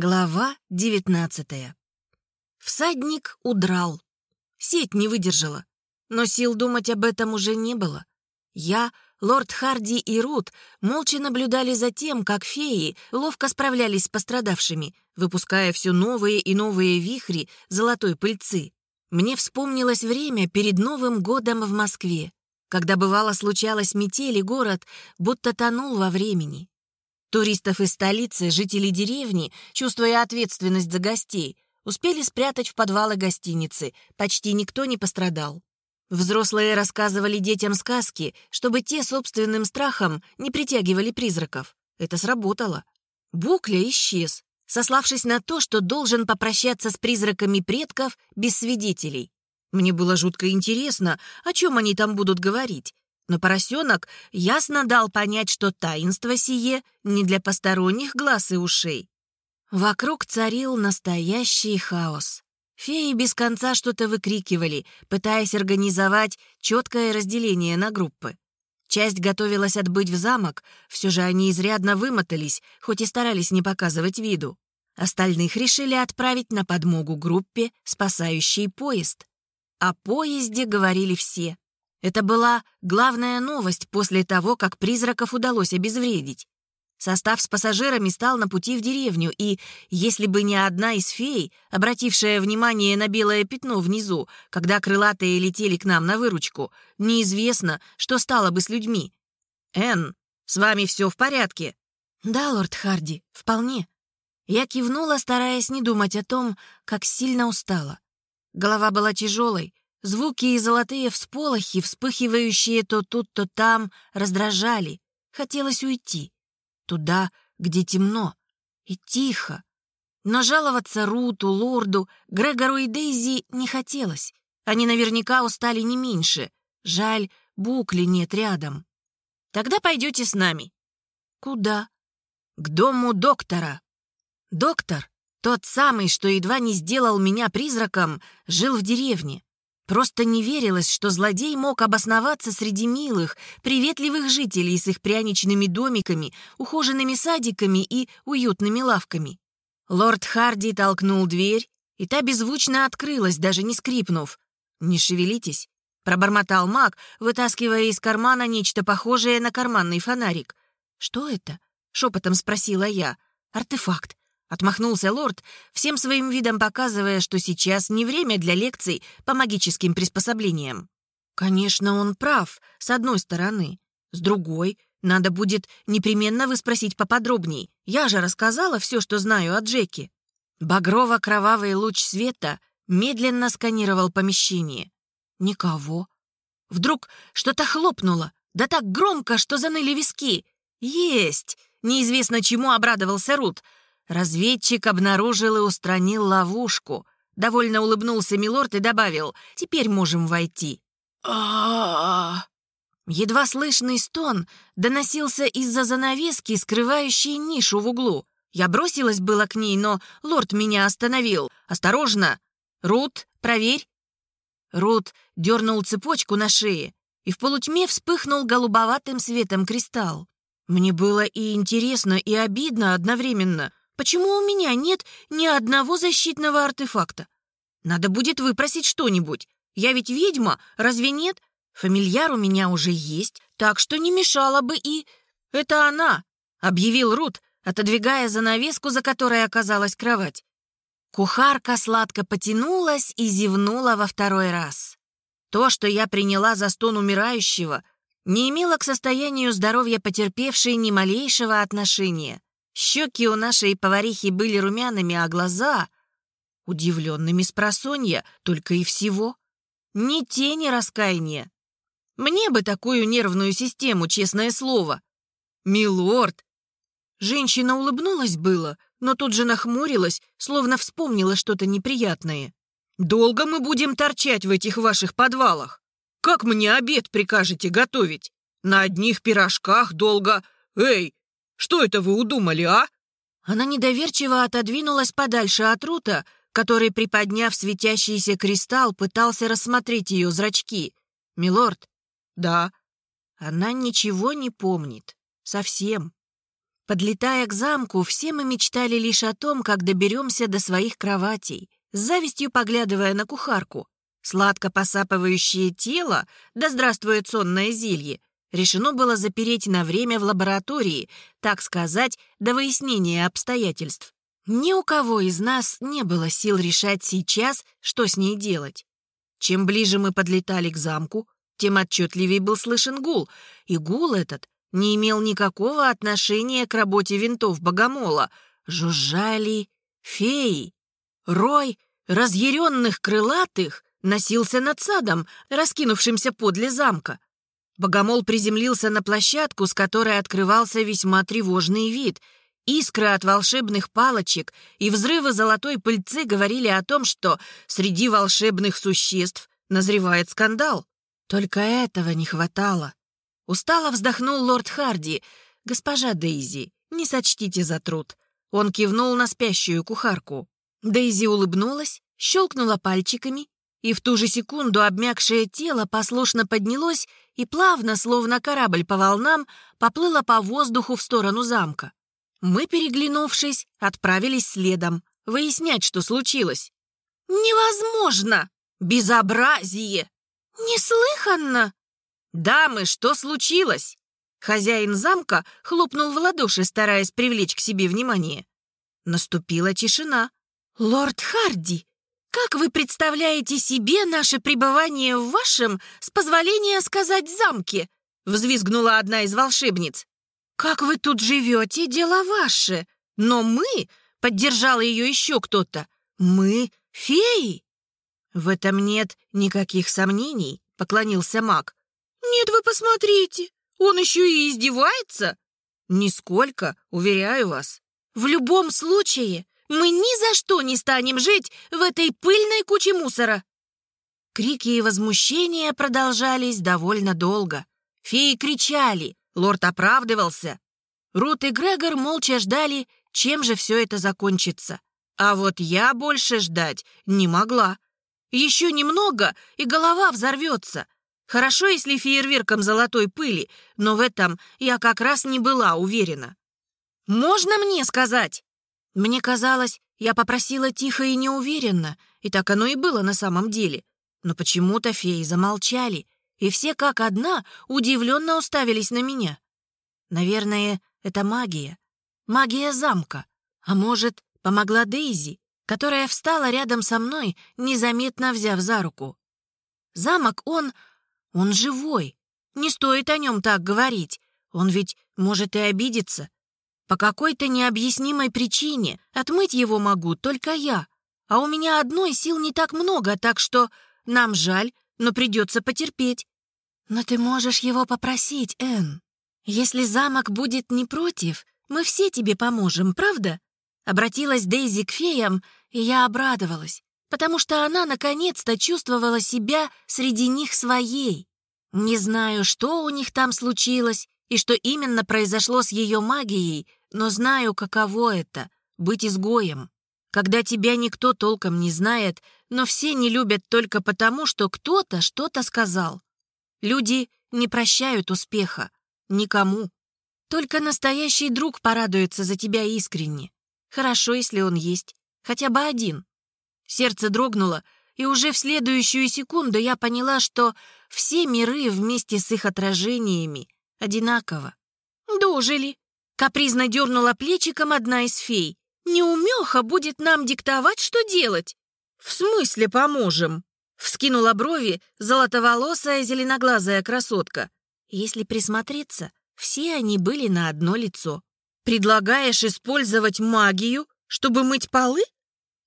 Глава девятнадцатая. Всадник удрал. Сеть не выдержала. Но сил думать об этом уже не было. Я, лорд Харди и Рут молча наблюдали за тем, как феи ловко справлялись с пострадавшими, выпуская все новые и новые вихри золотой пыльцы. Мне вспомнилось время перед Новым годом в Москве, когда бывало случалось метель, и город будто тонул во времени. Туристов из столицы, жители деревни, чувствуя ответственность за гостей, успели спрятать в подвалы гостиницы, почти никто не пострадал. Взрослые рассказывали детям сказки, чтобы те собственным страхом не притягивали призраков. Это сработало. Букля исчез, сославшись на то, что должен попрощаться с призраками предков без свидетелей. Мне было жутко интересно, о чем они там будут говорить. Но поросенок ясно дал понять, что таинство сие не для посторонних глаз и ушей. Вокруг царил настоящий хаос. Феи без конца что-то выкрикивали, пытаясь организовать четкое разделение на группы. Часть готовилась отбыть в замок, все же они изрядно вымотались, хоть и старались не показывать виду. Остальных решили отправить на подмогу группе, спасающей поезд. О поезде говорили все. Это была главная новость после того, как призраков удалось обезвредить. Состав с пассажирами стал на пути в деревню, и если бы не одна из фей, обратившая внимание на белое пятно внизу, когда крылатые летели к нам на выручку, неизвестно, что стало бы с людьми. «Энн, с вами все в порядке?» «Да, лорд Харди, вполне». Я кивнула, стараясь не думать о том, как сильно устала. Голова была тяжелой, Звуки и золотые всполохи, вспыхивающие то тут, то там, раздражали. Хотелось уйти. Туда, где темно и тихо. Но жаловаться Руту, Лорду, Грегору и Дейзи не хотелось. Они наверняка устали не меньше. Жаль, Букли нет рядом. Тогда пойдете с нами. Куда? К дому доктора. Доктор, тот самый, что едва не сделал меня призраком, жил в деревне. Просто не верилось, что злодей мог обосноваться среди милых, приветливых жителей с их пряничными домиками, ухоженными садиками и уютными лавками. Лорд Харди толкнул дверь, и та беззвучно открылась, даже не скрипнув. «Не шевелитесь», — пробормотал маг, вытаскивая из кармана нечто похожее на карманный фонарик. «Что это?» — шепотом спросила я. «Артефакт. Отмахнулся лорд, всем своим видом показывая, что сейчас не время для лекций по магическим приспособлениям. Конечно, он прав, с одной стороны. С другой, надо будет непременно выспросить поподробней. Я же рассказала все, что знаю о Джеки. Багрово-кровавый луч света медленно сканировал помещение. Никого. Вдруг что-то хлопнуло, да так громко, что заныли виски. Есть! Неизвестно чему обрадовался Рут — Разведчик обнаружил и устранил ловушку. Довольно улыбнулся Милорд и добавил, «Теперь можем войти». Едва слышный стон доносился из-за занавески, скрывающей нишу в углу. Я бросилась было к ней, но лорд меня остановил. «Осторожно! Рут, проверь!» Рут дернул цепочку на шее, и в полутьме вспыхнул голубоватым светом кристалл. Мне было и интересно, и обидно одновременно. Почему у меня нет ни одного защитного артефакта? Надо будет выпросить что-нибудь. Я ведь ведьма, разве нет? Фамильяр у меня уже есть, так что не мешало бы и... Это она, объявил Рут, отодвигая занавеску, за которой оказалась кровать. Кухарка сладко потянулась и зевнула во второй раз. То, что я приняла за стон умирающего, не имело к состоянию здоровья потерпевшей ни малейшего отношения. Щеки у нашей поварихи были румяными, а глаза — удивленными с просонья, только и всего. Ни тени раскаяния. Мне бы такую нервную систему, честное слово. Милорд! Женщина улыбнулась было, но тут же нахмурилась, словно вспомнила что-то неприятное. «Долго мы будем торчать в этих ваших подвалах? Как мне обед прикажете готовить? На одних пирожках долго... Эй, что это вы удумали, а?» Она недоверчиво отодвинулась подальше от Рута, который, приподняв светящийся кристалл, пытался рассмотреть ее зрачки. «Милорд?» «Да». Она ничего не помнит. Совсем. Подлетая к замку, все мы мечтали лишь о том, как доберемся до своих кроватей, с завистью поглядывая на кухарку. Сладко посапывающее тело, да здравствует сонное зелье, решено было запереть на время в лаборатории, так сказать, до выяснения обстоятельств. Ни у кого из нас не было сил решать сейчас, что с ней делать. Чем ближе мы подлетали к замку, тем отчетливее был слышен гул, и гул этот не имел никакого отношения к работе винтов богомола. Жужжали феи. Рой разъяренных крылатых носился над садом, раскинувшимся подле замка. Богомол приземлился на площадку, с которой открывался весьма тревожный вид. Искры от волшебных палочек и взрывы золотой пыльцы говорили о том, что среди волшебных существ назревает скандал. Только этого не хватало. Устало вздохнул лорд Харди. «Госпожа Дейзи, не сочтите за труд». Он кивнул на спящую кухарку. Дейзи улыбнулась, щелкнула пальчиками, и в ту же секунду обмякшее тело послушно поднялось и плавно, словно корабль по волнам, поплыло по воздуху в сторону замка. Мы, переглянувшись, отправились следом, выяснять, что случилось. «Невозможно! Безобразие! Неслыханно!» «Дамы, что случилось?» Хозяин замка хлопнул в ладоши, стараясь привлечь к себе внимание. Наступила тишина. «Лорд Харди, как вы представляете себе наше пребывание в вашем, с позволения сказать, замке?» взвизгнула одна из волшебниц. «Как вы тут живете, дело ваше. Но мы...» — поддержала ее еще кто-то. «Мы феи». «В этом нет никаких сомнений», — поклонился маг. «Нет, вы посмотрите, он еще и издевается!» «Нисколько, уверяю вас. В любом случае, мы ни за что не станем жить в этой пыльной куче мусора!» Крики и возмущения продолжались довольно долго. Феи кричали, лорд оправдывался. Рут и Грегор молча ждали, чем же все это закончится. А вот я больше ждать не могла. Еще немного, и голова взорвется. Хорошо, если фейерверком золотой пыли, но в этом я как раз не была уверена. «Можно мне сказать?» Мне казалось, я попросила тихо и неуверенно, и так оно и было на самом деле. Но почему-то феи замолчали, и все как одна удивленно уставились на меня. Наверное, это магия. Магия замка. А может, помогла Дейзи, которая встала рядом со мной, незаметно взяв за руку. Замок, он он живой. Не стоит о нем так говорить. Он ведь может и обидеться. По какой-то необъяснимой причине отмыть его могу только я. А у меня одной сил не так много, так что нам жаль, но придется потерпеть. Но ты можешь его попросить, Энн. Если замок будет не против, мы все тебе поможем, правда? Обратилась Дейзи к феям, и я обрадовалась потому что она наконец-то чувствовала себя среди них своей. Не знаю, что у них там случилось и что именно произошло с ее магией, но знаю, каково это — быть изгоем. Когда тебя никто толком не знает, но все не любят только потому, что кто-то что-то сказал. Люди не прощают успеха. Никому. Только настоящий друг порадуется за тебя искренне. Хорошо, если он есть. Хотя бы один. Сердце дрогнуло, и уже в следующую секунду я поняла, что все миры вместе с их отражениями одинаково. «Дожили!» — капризно дернула плечиком одна из фей. «Неумеха будет нам диктовать, что делать!» «В смысле поможем?» — вскинула брови золотоволосая зеленоглазая красотка. Если присмотреться, все они были на одно лицо. «Предлагаешь использовать магию, чтобы мыть полы?»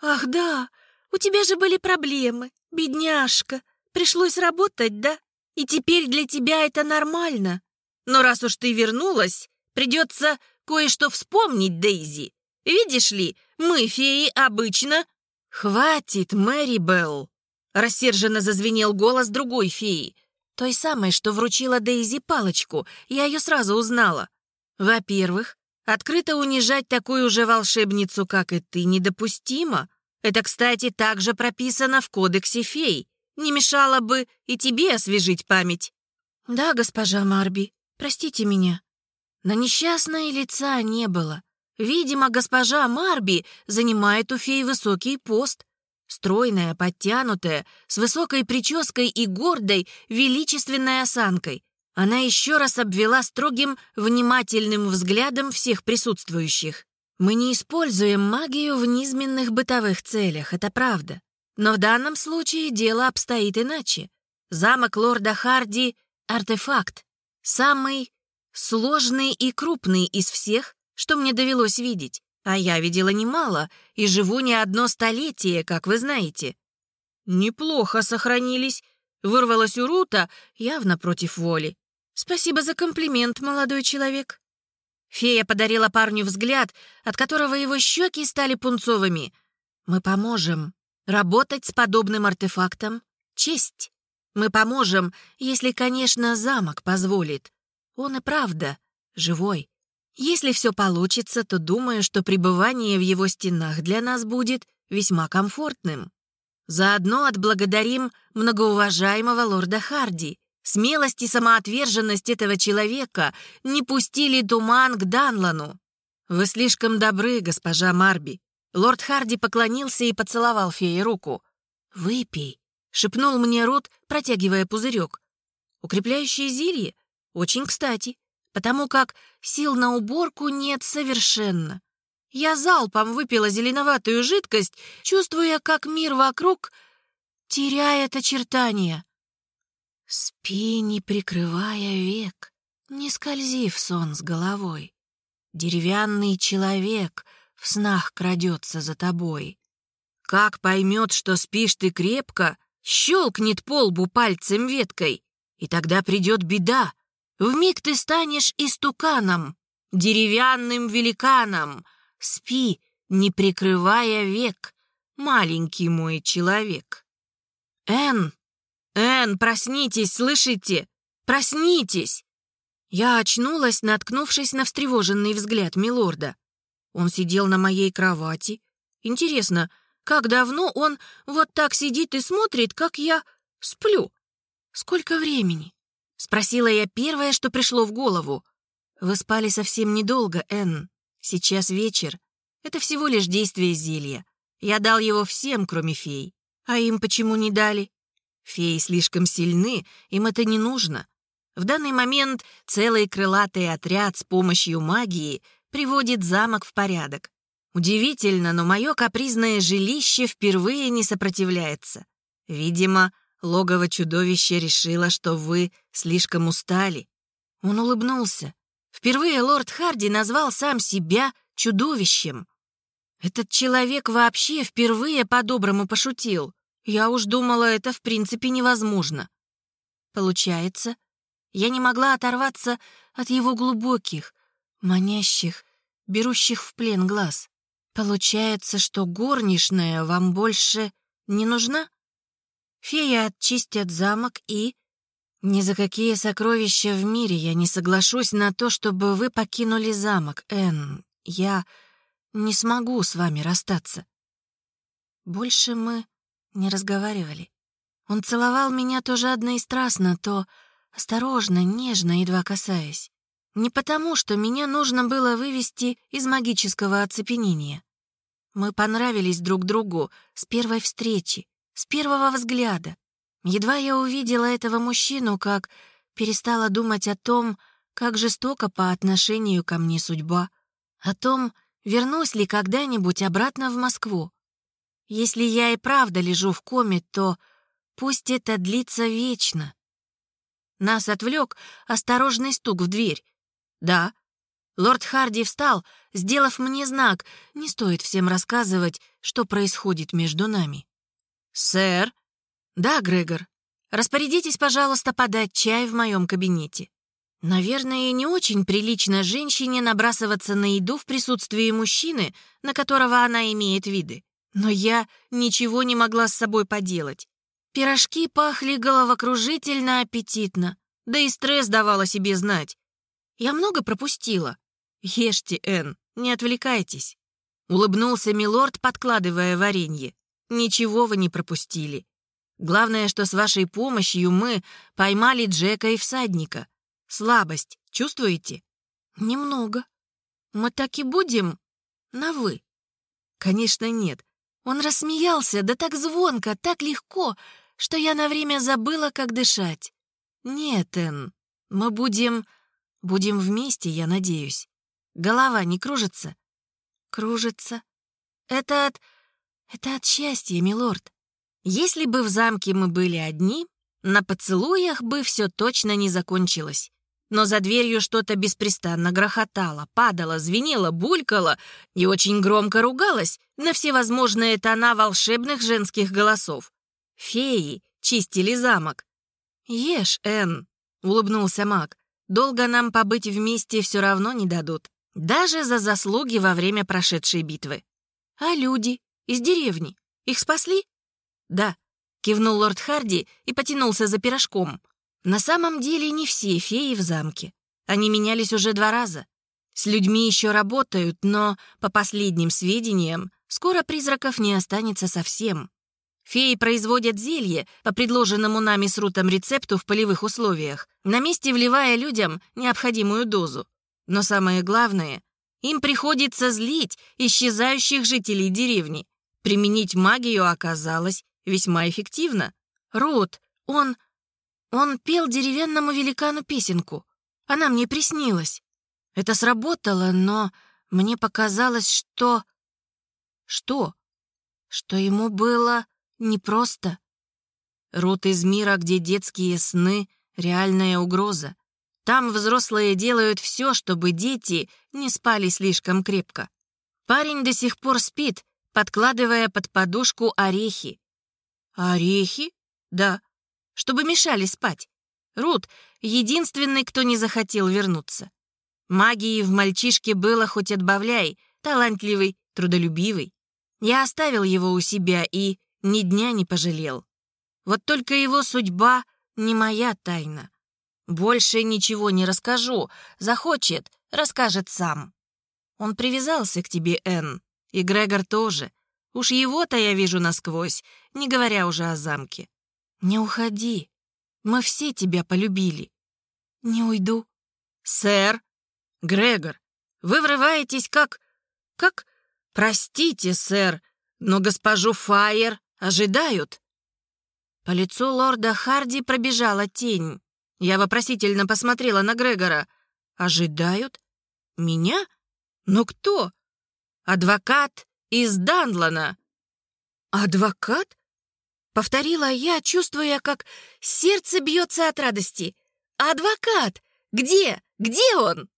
«Ах да, у тебя же были проблемы, бедняжка. Пришлось работать, да? И теперь для тебя это нормально. Но раз уж ты вернулась, придется кое-что вспомнить, Дейзи. Видишь ли, мы, феи, обычно...» «Хватит, Мэри Белл!» Рассерженно зазвенел голос другой феи. Той самой, что вручила Дейзи палочку. Я ее сразу узнала. Во-первых, открыто унижать такую же волшебницу, как и ты, недопустимо. Это, кстати, также прописано в кодексе фей. Не мешало бы и тебе освежить память». «Да, госпожа Марби, простите меня». На несчастное лица не было. Видимо, госпожа Марби занимает у феи высокий пост. Стройная, подтянутая, с высокой прической и гордой, величественной осанкой. Она еще раз обвела строгим, внимательным взглядом всех присутствующих. Мы не используем магию в низменных бытовых целях, это правда. Но в данном случае дело обстоит иначе. Замок лорда Харди — артефакт. Самый сложный и крупный из всех, что мне довелось видеть. А я видела немало и живу не одно столетие, как вы знаете. Неплохо сохранились, вырвалась у Рута, явно против воли. Спасибо за комплимент, молодой человек. Фея подарила парню взгляд, от которого его щеки стали пунцовыми. Мы поможем. Работать с подобным артефактом — честь. Мы поможем, если, конечно, замок позволит. Он и правда живой. Если все получится, то думаю, что пребывание в его стенах для нас будет весьма комфортным. Заодно отблагодарим многоуважаемого лорда Харди. Смелость и самоотверженность этого человека не пустили туман к Данлану. «Вы слишком добры, госпожа Марби». Лорд Харди поклонился и поцеловал фее руку. «Выпей», — шепнул мне Рут, протягивая пузырек. «Укрепляющее зелье? Очень кстати потому как сил на уборку нет совершенно. Я залпом выпила зеленоватую жидкость, чувствуя, как мир вокруг теряет очертания. Спи, не прикрывая век, не скользи в сон с головой. Деревянный человек в снах крадется за тобой. Как поймет, что спишь ты крепко, щелкнет по лбу пальцем веткой, и тогда придет беда, Вмиг ты станешь истуканом, деревянным великаном. Спи, не прикрывая век, маленький мой человек. Эн, Эн, проснитесь, слышите? Проснитесь! Я очнулась, наткнувшись на встревоженный взгляд милорда. Он сидел на моей кровати. Интересно, как давно он вот так сидит и смотрит, как я сплю? Сколько времени? Спросила я первое, что пришло в голову. «Вы спали совсем недолго, Энн. Сейчас вечер. Это всего лишь действие зелья. Я дал его всем, кроме фей. А им почему не дали? Феи слишком сильны, им это не нужно. В данный момент целый крылатый отряд с помощью магии приводит замок в порядок. Удивительно, но мое капризное жилище впервые не сопротивляется. Видимо, Логово чудовища решило, что вы слишком устали. Он улыбнулся. Впервые лорд Харди назвал сам себя чудовищем. Этот человек вообще впервые по-доброму пошутил. Я уж думала, это в принципе невозможно. Получается, я не могла оторваться от его глубоких, манящих, берущих в плен глаз. Получается, что горничная вам больше не нужна? Фея очистят замок и... Ни за какие сокровища в мире я не соглашусь на то, чтобы вы покинули замок, Энн. Я не смогу с вами расстаться. Больше мы не разговаривали. Он целовал меня то жадно и страстно, то осторожно, нежно, едва касаясь. Не потому, что меня нужно было вывести из магического оцепенения. Мы понравились друг другу с первой встречи, с первого взгляда. Едва я увидела этого мужчину, как перестала думать о том, как жестоко по отношению ко мне судьба, о том, вернусь ли когда-нибудь обратно в Москву. Если я и правда лежу в коме, то пусть это длится вечно. Нас отвлек осторожный стук в дверь. «Да». Лорд Харди встал, сделав мне знак. Не стоит всем рассказывать, что происходит между нами. «Сэр?» «Да, Грегор. Распорядитесь, пожалуйста, подать чай в моем кабинете». Наверное, не очень прилично женщине набрасываться на еду в присутствии мужчины, на которого она имеет виды. Но я ничего не могла с собой поделать. Пирожки пахли головокружительно аппетитно, да и стресс давал о себе знать. Я много пропустила. Ешьте, Энн, не отвлекайтесь. Улыбнулся милорд, подкладывая варенье. Ничего вы не пропустили. Главное, что с вашей помощью мы поймали Джека и всадника. Слабость чувствуете? Немного. Мы так и будем на «вы». Конечно, нет. Он рассмеялся, да так звонко, так легко, что я на время забыла, как дышать. Нет, Энн, мы будем... будем вместе, я надеюсь. Голова не кружится? Кружится. Это от... это от счастья, милорд. Если бы в замке мы были одни, на поцелуях бы все точно не закончилось. Но за дверью что-то беспрестанно грохотало, падало, звенело, булькало и очень громко ругалось на всевозможные тона волшебных женских голосов. Феи чистили замок. «Ешь, Энн», — улыбнулся маг. «Долго нам побыть вместе все равно не дадут. Даже за заслуги во время прошедшей битвы. А люди из деревни, их спасли?» «Да», — кивнул лорд Харди и потянулся за пирожком. «На самом деле не все феи в замке. Они менялись уже два раза. С людьми еще работают, но, по последним сведениям, скоро призраков не останется совсем. Феи производят зелье по предложенному нами с Рутом рецепту в полевых условиях, на месте вливая людям необходимую дозу. Но самое главное, им приходится злить исчезающих жителей деревни. Применить магию оказалось весьма эффективно. Рут, он... он пел деревянному великану песенку. Она мне приснилась. Это сработало, но мне показалось, что... Что? Что ему было непросто. Рут из мира, где детские сны — реальная угроза. Там взрослые делают все, чтобы дети не спали слишком крепко. Парень до сих пор спит, подкладывая под подушку орехи. Орехи? Да. Чтобы мешали спать. Рут — единственный, кто не захотел вернуться. Магии в мальчишке было хоть отбавляй, талантливый, трудолюбивый. Я оставил его у себя и ни дня не пожалел. Вот только его судьба не моя тайна. Больше ничего не расскажу. Захочет, расскажет сам. Он привязался к тебе, Энн. И Грегор тоже. Уж его-то я вижу насквозь, не говоря уже о замке. Не уходи. Мы все тебя полюбили. Не уйду. Сэр, Грегор, вы врываетесь как... как... Простите, сэр, но госпожу Файер ожидают. По лицу лорда Харди пробежала тень. Я вопросительно посмотрела на Грегора. «Ожидают? Меня? Но кто?» «Адвокат из Данлана». «Адвокат?» Повторила я, чувствуя, как сердце бьется от радости. «Адвокат! Где? Где он?»